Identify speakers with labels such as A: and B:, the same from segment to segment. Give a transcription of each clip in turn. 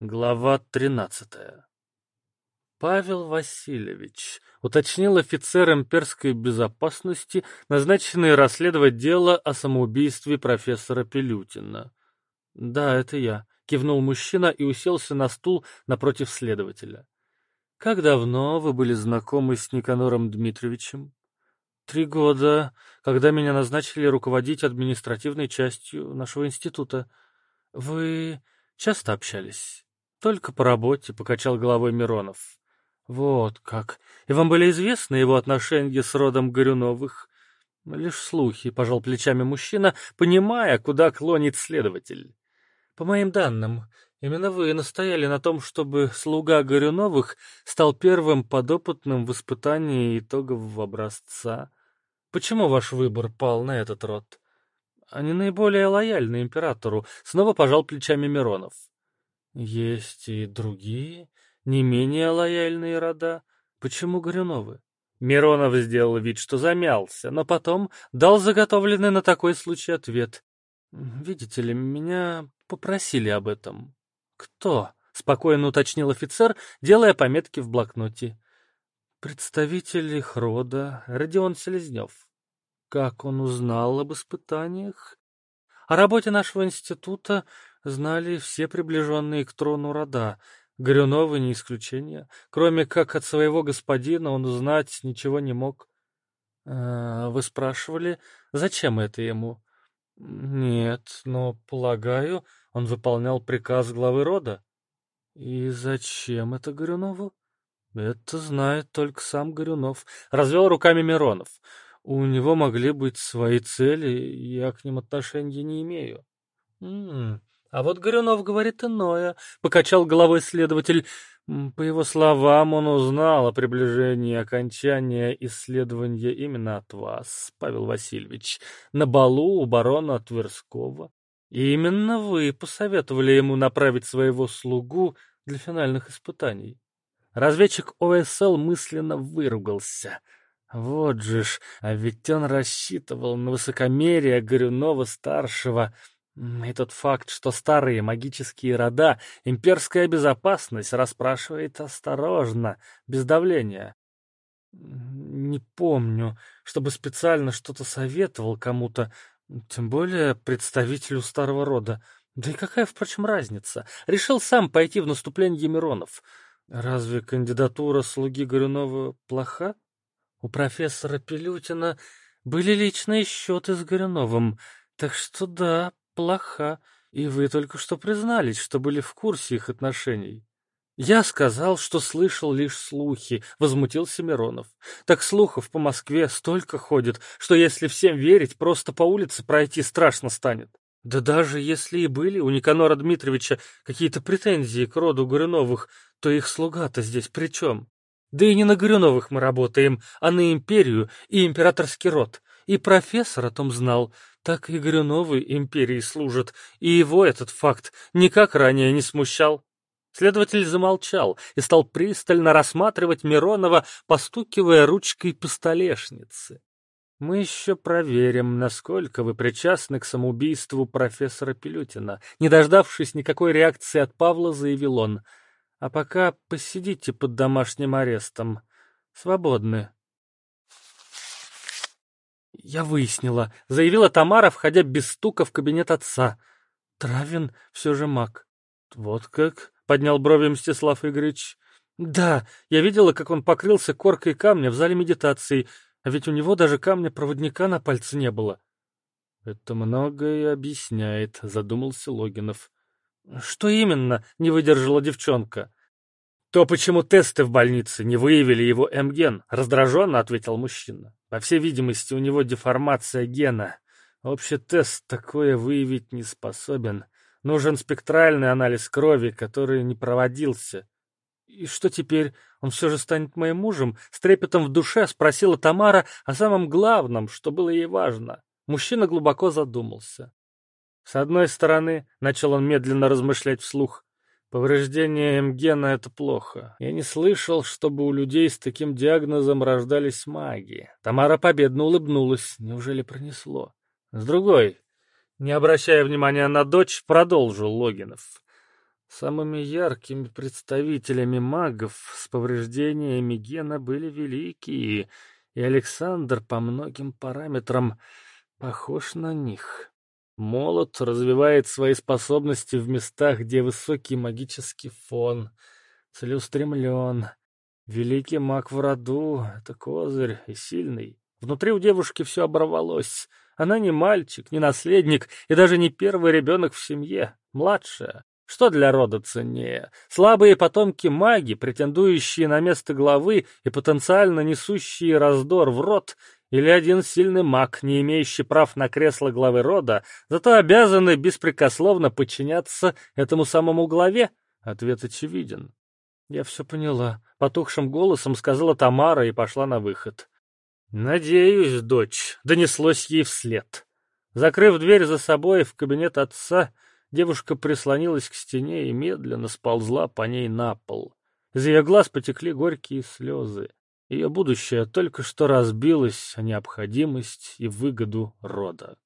A: Глава тринадцатая. Павел Васильевич, уточнил офицер имперской безопасности, назначенный расследовать дело о самоубийстве профессора Пилютина. «Да, это я», — кивнул мужчина и уселся на стул напротив следователя. «Как давно вы были знакомы с Никанором Дмитриевичем?» «Три года, когда меня назначили руководить административной частью нашего института. Вы часто общались?» Только по работе, — покачал головой Миронов. Вот как. И вам были известны его отношения с родом Горюновых? Лишь слухи, — пожал плечами мужчина, понимая, куда клонит следователь. По моим данным, именно вы настояли на том, чтобы слуга Горюновых стал первым подопытным в испытании итогов образца. Почему ваш выбор пал на этот род? Они наиболее лояльны императору, снова пожал плечами Миронов. Есть и другие, не менее лояльные рода. Почему Горюновы? Миронов сделал вид, что замялся, но потом дал заготовленный на такой случай ответ. «Видите ли, меня попросили об этом». «Кто?» — спокойно уточнил офицер, делая пометки в блокноте. «Представитель их рода, Родион Селезнев». «Как он узнал об испытаниях?» «О работе нашего института знали все приближенные к трону рода, Горюновы не исключение. Кроме как от своего господина он узнать ничего не мог. А, вы спрашивали, зачем это ему? Нет, но, полагаю, он выполнял приказ главы рода. И зачем это Горюнову? Это знает только сам Горюнов. Развел руками Миронов. У него могли быть свои цели, я к ним отношения не имею. М -м, а вот Горюнов говорит иное, — покачал головой следователь. По его словам, он узнал о приближении окончания исследования именно от вас, Павел Васильевич, на балу у барона Тверского. И именно вы посоветовали ему направить своего слугу для финальных испытаний. Разведчик ОСЛ мысленно выругался. Вот же ж, а ведь он рассчитывал на высокомерие Горюнова-старшего — и тот факт, что старые магические рода, имперская безопасность расспрашивает осторожно, без давления. Не помню, чтобы специально что-то советовал кому-то, тем более представителю старого рода. Да и какая, впрочем, разница? Решил сам пойти в наступление Миронов. Разве кандидатура слуги Горюнова плоха? У профессора Пилютина были личные счеты с Горюновым, так что да, плоха, и вы только что признались, что были в курсе их отношений. Я сказал, что слышал лишь слухи, возмутился Миронов. Так слухов по Москве столько ходит, что если всем верить, просто по улице пройти страшно станет. Да даже если и были у Никанора Дмитриевича какие-то претензии к роду Горюновых, то их слуга-то здесь при чем? Да и не на Горюновых мы работаем, а на империю и императорский род. И профессор о том знал, так и Горюновы империи служат, и его этот факт никак ранее не смущал. Следователь замолчал и стал пристально рассматривать Миронова, постукивая ручкой по столешнице. «Мы еще проверим, насколько вы причастны к самоубийству профессора Пилютина». Не дождавшись никакой реакции от Павла, заявил он. «А пока посидите под домашним арестом. Свободны». «Я выяснила», — заявила Тамара, входя без стука в кабинет отца. «Травин все же маг». «Вот как?» — поднял брови Мстислав Игоревич. «Да, я видела, как он покрылся коркой камня в зале медитации, а ведь у него даже камня-проводника на пальце не было». «Это многое объясняет», — задумался Логинов. «Что именно?» — не выдержала девчонка. «То, почему тесты в больнице не выявили его М-ген», — раздраженно ответил мужчина. «По всей видимости, у него деформация гена. Общий тест такое выявить не способен. Нужен спектральный анализ крови, который не проводился». «И что теперь? Он все же станет моим мужем?» С трепетом в душе спросила Тамара о самом главном, что было ей важно. Мужчина глубоко задумался. С одной стороны, начал он медленно размышлять вслух, Повреждение МГена — это плохо. Я не слышал, чтобы у людей с таким диагнозом рождались маги. Тамара победно улыбнулась. Неужели пронесло? С другой, не обращая внимания на дочь, продолжил Логинов. Самыми яркими представителями магов с повреждениями гена были великие, и Александр по многим параметрам похож на них. Молот развивает свои способности в местах, где высокий магический фон, целеустремлен. Великий маг в роду — это козырь и сильный. Внутри у девушки все оборвалось. Она не мальчик, не наследник и даже не первый ребенок в семье, младшая. Что для рода ценнее? Слабые потомки маги, претендующие на место главы и потенциально несущие раздор в род, или один сильный маг, не имеющий прав на кресло главы рода, зато обязаны беспрекословно подчиняться этому самому главе? Ответ очевиден. Я все поняла. Потухшим голосом сказала Тамара и пошла на выход. «Надеюсь, дочь», — донеслось ей вслед. Закрыв дверь за собой в кабинет отца, девушка прислонилась к стене и медленно сползла по ней на пол. Из ее глаз потекли горькие слезы. Ее будущее только что разбилось о необходимость и выгоду рода.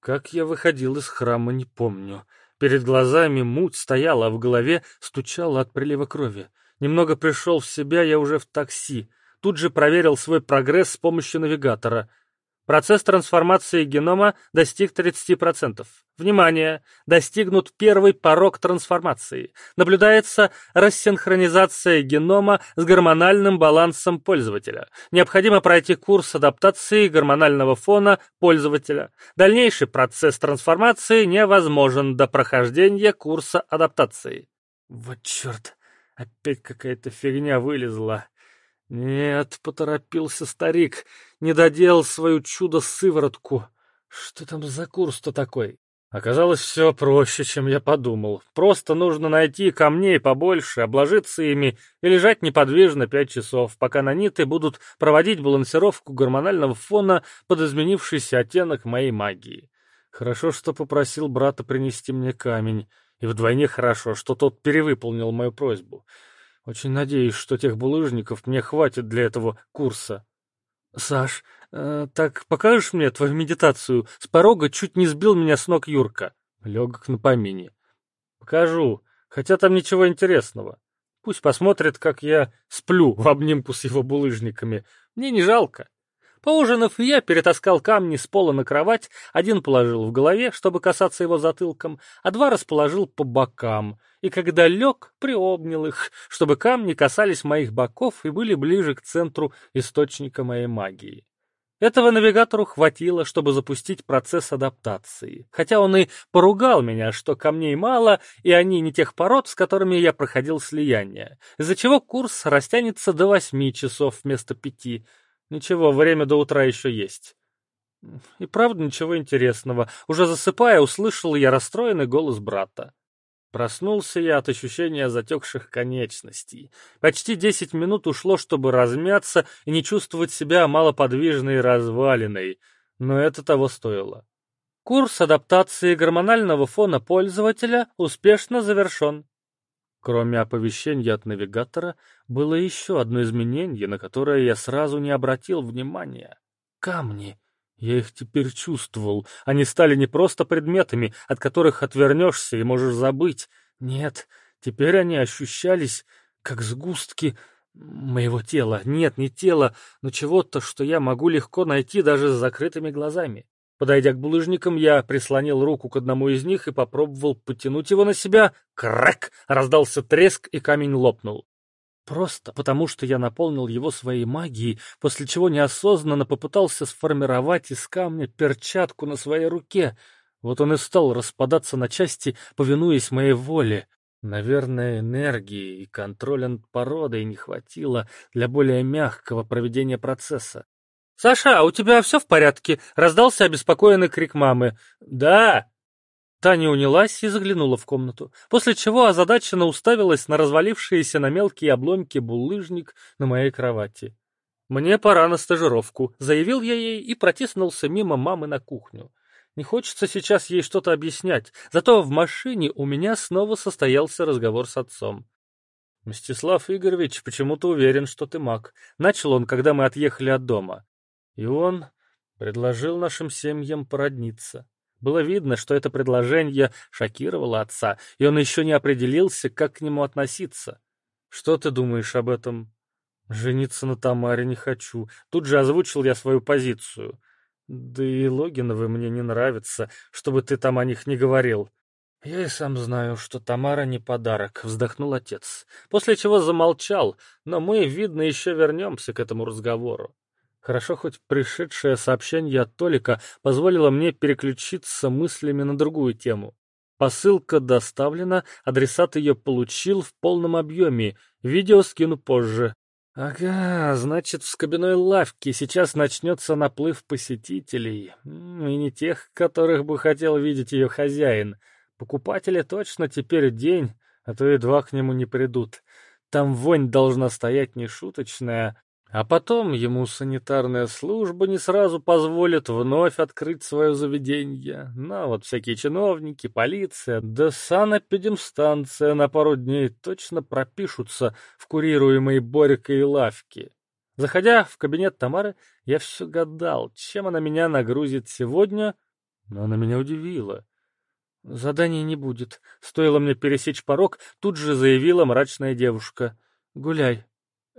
A: Как я выходил из храма, не помню. Перед глазами муть стояла, а в голове стучала от прилива крови. Немного пришел в себя я уже в такси. Тут же проверил свой прогресс с помощью навигатора. Процесс трансформации генома достиг 30%. Внимание! Достигнут первый порог трансформации. Наблюдается рассинхронизация генома с гормональным балансом пользователя. Необходимо пройти курс адаптации гормонального фона пользователя. Дальнейший процесс трансформации невозможен до прохождения курса адаптации. Вот черт, опять какая-то фигня вылезла. Нет, поторопился старик, не доделал свою чудо-сыворотку. Что там за курс-то такой? Оказалось, все проще, чем я подумал. Просто нужно найти камней побольше, обложиться ими и лежать неподвижно пять часов, пока наниты будут проводить балансировку гормонального фона под изменившийся оттенок моей магии. Хорошо, что попросил брата принести мне камень, и вдвойне хорошо, что тот перевыполнил мою просьбу. Очень надеюсь, что тех булыжников мне хватит для этого курса. Саш, э, так покажешь мне твою медитацию? С порога чуть не сбил меня с ног Юрка. Легок на помине. Покажу, хотя там ничего интересного. Пусть посмотрит, как я сплю в обнимку с его булыжниками. Мне не жалко. Поужинав, я перетаскал камни с пола на кровать, один положил в голове, чтобы касаться его затылком, а два расположил по бокам, и когда лег, приобнял их, чтобы камни касались моих боков и были ближе к центру источника моей магии. Этого навигатору хватило, чтобы запустить процесс адаптации, хотя он и поругал меня, что камней мало, и они не тех пород, с которыми я проходил слияние, из-за чего курс растянется до восьми часов вместо пяти, Ничего, время до утра еще есть. И правда ничего интересного. Уже засыпая, услышал я расстроенный голос брата. Проснулся я от ощущения затекших конечностей. Почти десять минут ушло, чтобы размяться и не чувствовать себя малоподвижной и развалиной, но это того стоило. Курс адаптации гормонального фона пользователя успешно завершен. Кроме оповещения от навигатора, было еще одно изменение, на которое я сразу не обратил внимания. Камни. Я их теперь чувствовал. Они стали не просто предметами, от которых отвернешься и можешь забыть. Нет, теперь они ощущались как сгустки моего тела. Нет, не тела, но чего-то, что я могу легко найти даже с закрытыми глазами. Подойдя к булыжникам, я прислонил руку к одному из них и попробовал потянуть его на себя. Крак! Раздался треск, и камень лопнул. Просто потому, что я наполнил его своей магией, после чего неосознанно попытался сформировать из камня перчатку на своей руке. Вот он и стал распадаться на части, повинуясь моей воле. Наверное, энергии и контроля над породой не хватило для более мягкого проведения процесса. «Саша, а у тебя все в порядке?» — раздался обеспокоенный крик мамы. «Да!» Таня унялась и заглянула в комнату, после чего озадаченно уставилась на развалившиеся на мелкие обломки булыжник на моей кровати. «Мне пора на стажировку», — заявил я ей и протиснулся мимо мамы на кухню. Не хочется сейчас ей что-то объяснять, зато в машине у меня снова состоялся разговор с отцом. «Мстислав Игоревич почему-то уверен, что ты маг», — начал он, когда мы отъехали от дома. И он предложил нашим семьям породниться. Было видно, что это предложение шокировало отца, и он еще не определился, как к нему относиться. «Что ты думаешь об этом?» «Жениться на Тамаре не хочу. Тут же озвучил я свою позицию. Да и Логиновы мне не нравятся, чтобы ты там о них не говорил». «Я и сам знаю, что Тамара не подарок», — вздохнул отец, после чего замолчал, но мы, видно, еще вернемся к этому разговору. Хорошо, хоть пришедшее сообщение от Толика позволило мне переключиться мыслями на другую тему. Посылка доставлена, адресат ее получил в полном объеме, видео скину позже. Ага, значит, в скобяной лавке сейчас начнется наплыв посетителей, и не тех, которых бы хотел видеть ее хозяин. Покупатели точно теперь день, а то и два к нему не придут. Там вонь должна стоять нешуточная, а потом ему санитарная служба не сразу позволит вновь открыть свое заведение. Ну, вот всякие чиновники, полиция, да санэпидемстанция на пару дней точно пропишутся в курируемой Борькой лавке. Заходя в кабинет Тамары, я все гадал, чем она меня нагрузит сегодня, но она меня удивила. Задания не будет. Стоило мне пересечь порог, тут же заявила мрачная девушка. «Гуляй,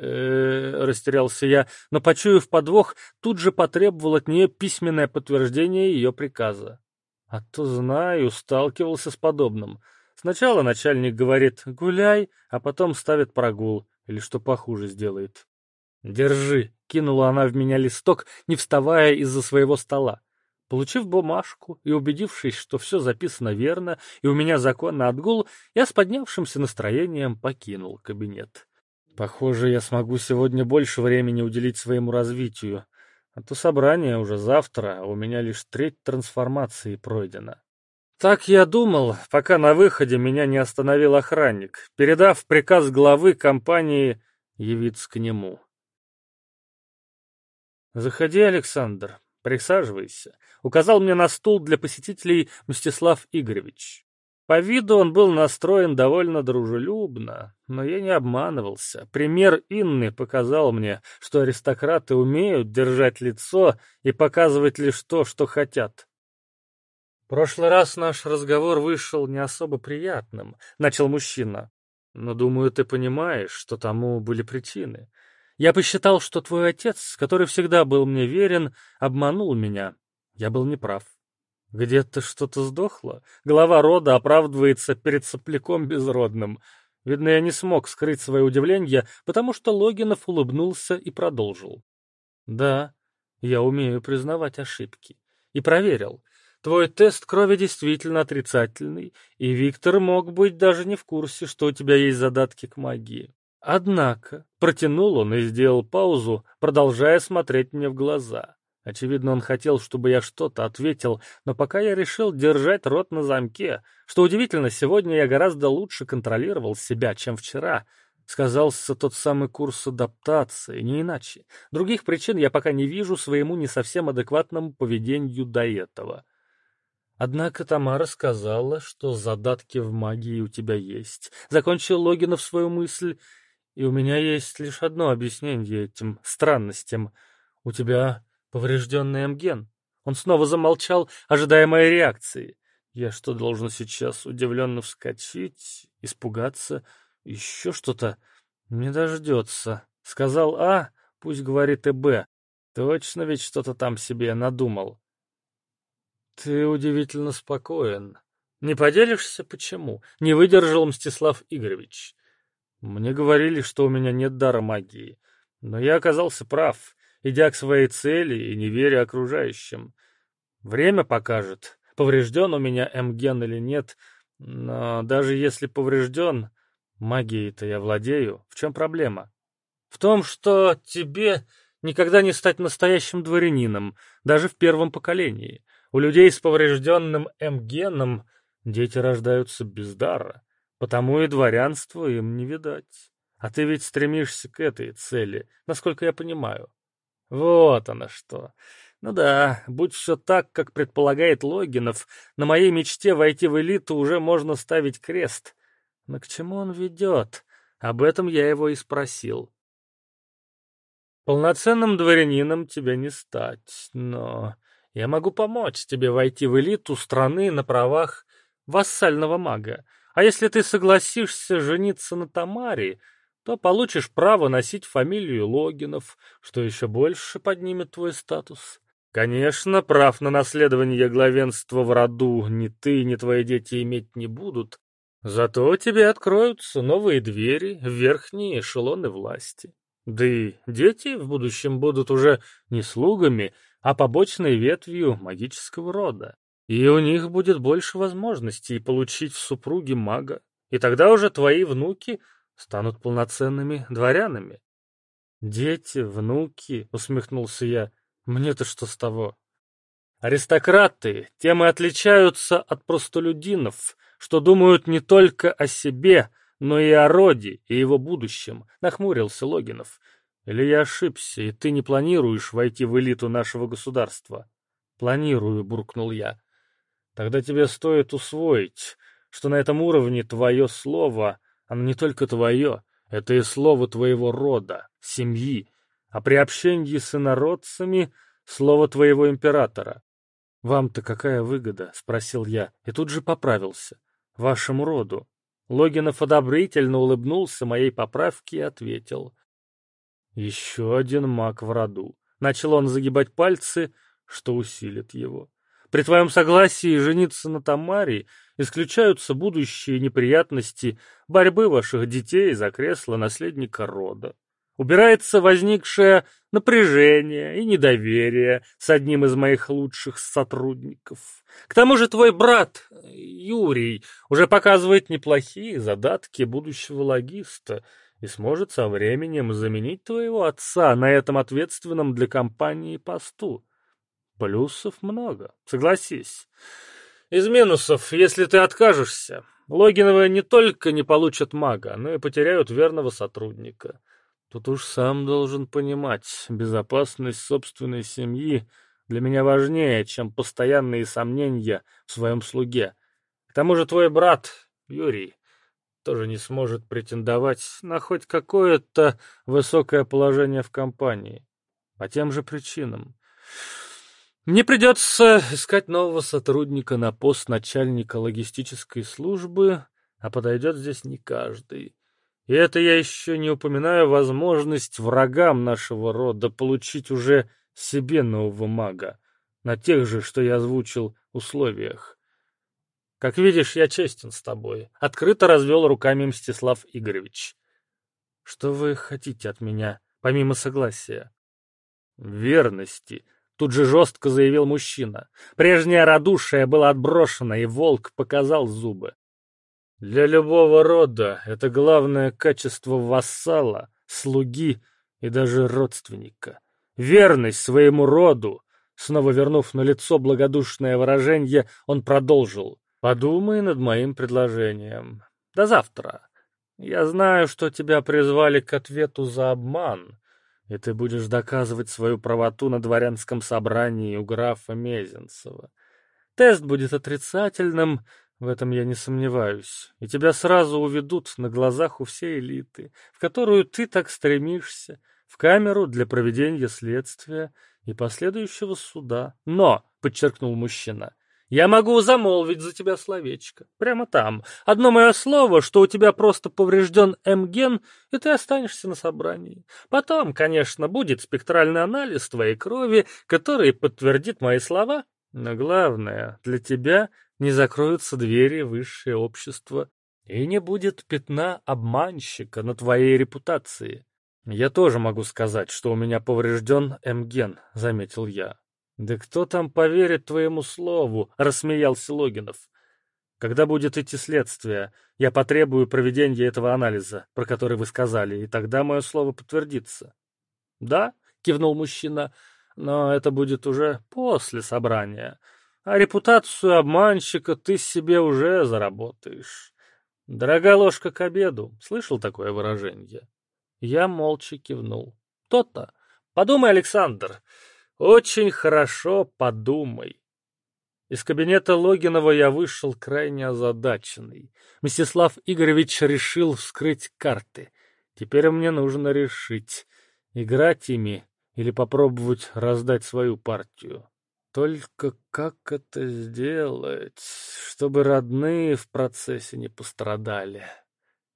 A: э растерялся я, но, почуяв подвох, тут же потребовал от нее письменное подтверждение ее приказа. А то, знаю, сталкивался с подобным. Сначала начальник говорит «гуляй», а потом ставит прогул, или что похуже сделает. «Держи», — кинула она в меня листок, не вставая из-за своего стола. Получив бумажку и убедившись, что все записано верно и у меня законно отгул, я с поднявшимся настроением покинул кабинет. Похоже, я смогу сегодня больше времени уделить своему развитию. А то собрание уже завтра, а у меня лишь треть трансформации пройдена. Так я думал, пока на выходе меня не остановил охранник, передав приказ главы компании явиться к нему. «Заходи, Александр, присаживайся», — указал мне на стул для посетителей Мстислав Игоревич. По виду он был настроен довольно дружелюбно, но я не обманывался. Пример Инны показал мне, что аристократы умеют держать лицо и показывать лишь то, что хотят. «В прошлый раз наш разговор вышел не особо приятным», — начал мужчина. «Но, думаю, ты понимаешь, что тому были причины. Я посчитал, что твой отец, который всегда был мне верен, обманул меня. Я был неправ. Где-то что-то сдохло. Глава рода оправдывается перед сопляком безродным. Видно, я не смог скрыть свое удивление, потому что Логинов улыбнулся и продолжил. Да, я умею признавать ошибки. И проверил. Твой тест крови действительно отрицательный, и Виктор мог быть даже не в курсе, что у тебя есть задатки к магии. Однако, протянул он и сделал паузу, продолжая смотреть мне в глаза. Очевидно, он хотел, чтобы я что-то ответил, но пока я решил держать рот на замке. Что удивительно, сегодня я гораздо лучше контролировал себя, чем вчера. Сказался тот самый курс адаптации, не иначе. Других причин я пока не вижу своему не совсем адекватному поведению до этого. Однако Тамара сказала, что задатки в магии у тебя есть. Закончил Логинов свою мысль, и у меня есть лишь одно объяснение этим странностям. У тебя Поврежденный Мген. Он снова замолчал, ожидая моей реакции. Я что, должен сейчас удивленно вскочить, испугаться, еще что-то? Не дождется. Сказал А, пусть говорит и Б. Точно ведь что-то там себе надумал. Ты удивительно спокоен. Не поделишься, почему? Не выдержал Мстислав Игоревич. Мне говорили, что у меня нет дара магии. Но я оказался прав идя к своей цели и не веря окружающим. Время покажет, поврежден у меня М-ген или нет, но даже если поврежден, магией-то я владею. В чем проблема? В том, что тебе никогда не стать настоящим дворянином, даже в первом поколении. У людей с поврежденным М-геном дети рождаются без дара, потому и дворянство им не видать. А ты ведь стремишься к этой цели, насколько я понимаю. Вот оно что. Ну да, будь все так, как предполагает Логинов, на моей мечте войти в элиту уже можно ставить крест. Но к чему он ведет? Об этом я его и спросил. Полноценным дворянином тебя не стать, но Я могу помочь тебе войти в элиту страны на правах вассального мага. А если ты согласишься жениться на Тамаре, то получишь право носить фамилию Логинов, что еще больше поднимет твой статус. Конечно, прав на наследование главенства в роду ни ты, ни твои дети иметь не будут, зато тебе откроются новые двери верхние эшелоны власти. Да и дети в будущем будут уже не слугами, а побочной ветвью магического рода. И у них будет больше возможностей получить в супруги мага. И тогда уже твои внуки станут полноценными дворянами. «Дети, внуки», — усмехнулся я, — «мне-то что с того?» «Аристократы тем и отличаются от простолюдинов, что думают не только о себе, но и о роде и его будущем», — нахмурился Логинов. «Или я ошибся, и ты не планируешь войти в элиту нашего государства?» «Планирую», — буркнул я. «Тогда тебе стоит усвоить, что на этом уровне твое слово оно не только твое, это и слово твоего рода, семьи, а при общении с инородцами — слово твоего императора. «Вам-то какая выгода?» — спросил я, и тут же поправился. «Вашему роду». Логинов одобрительно улыбнулся моей поправке и ответил. «Еще один маг в роду». Начал он загибать пальцы, что усилит его. «При твоем согласии жениться на Тамаре исключаются будущие неприятности борьбы ваших детей за кресло наследника рода. Убирается возникшее напряжение и недоверие с одним из моих лучших сотрудников. К тому же твой брат, Юрий, уже показывает неплохие задатки будущего логиста и сможет со временем заменить твоего отца на этом ответственном для компании посту. Плюсов много, согласись. Из минусов, если ты откажешься, Логиновы не только не получат мага, но и потеряют верного сотрудника. Тут уж сам должен понимать, безопасность собственной семьи для меня важнее, чем постоянные сомнения в своем слуге. К тому же твой брат, Юрий, тоже не сможет претендовать на хоть какое-то высокое положение в компании. По тем же причинам. Мне придется искать нового сотрудника на пост начальника логистической службы, а подойдет здесь не каждый. И это я еще не упоминаю возможность врагам нашего рода получить уже себе нового мага, на тех же, что я озвучил, условиях. Как видишь, я честен с тобой. Открыто развел руками Мстислав Игоревич. Что вы хотите от меня, помимо согласия? Верности, Тут же жестко заявил мужчина. Прежнее радушие было отброшено, и волк показал зубы. Для любого рода это главное качество вассала, слуги и даже родственника. Верность своему роду. Снова вернув на лицо благодушное выражение, он продолжил. «Подумай над моим предложением. До завтра. Я знаю, что тебя призвали к ответу за обман, и ты будешь доказывать свою правоту на дворянском собрании у графа Мезенцева. Тест будет отрицательным, в этом я не сомневаюсь, и тебя сразу уведут на глазах у всей элиты, в которую ты так стремишься, в камеру для проведения следствия и последующего суда. Но, — подчеркнул мужчина, я могу замолвить за тебя словечко. Прямо там. Одно мое слово, что у тебя просто поврежден М-ген, и ты останешься на собрании. Потом, конечно, будет спектральный анализ твоей крови, который подтвердит мои слова. Но главное, для тебя не закроются двери высшее общество, и не будет пятна обманщика на твоей репутации. Я тоже могу сказать, что у меня поврежден М-ген, заметил я. «Да кто там поверит твоему слову?» — рассмеялся Логинов. «Когда будет идти следствие, я потребую проведения этого анализа, про который вы сказали, и тогда мое слово подтвердится». «Да?» — кивнул мужчина. «Но это будет уже после собрания, а репутацию обманщика ты себе уже заработаешь. Дорогая ложка к обеду. Слышал такое выражение?» Я молча кивнул. «То-то. Подумай, Александр». Очень хорошо подумай. Из кабинета Логинова я вышел крайне озадаченный. Мстислав Игоревич решил вскрыть карты. Теперь мне нужно решить, играть ими или попробовать раздать свою партию. Только как это сделать, чтобы родные в процессе не пострадали?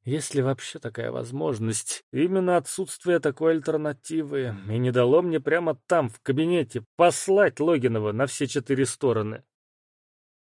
A: Есть ли вообще такая возможность? Именно отсутствие такой альтернативы и не дало мне прямо там, в кабинете, послать Логинова на все четыре стороны.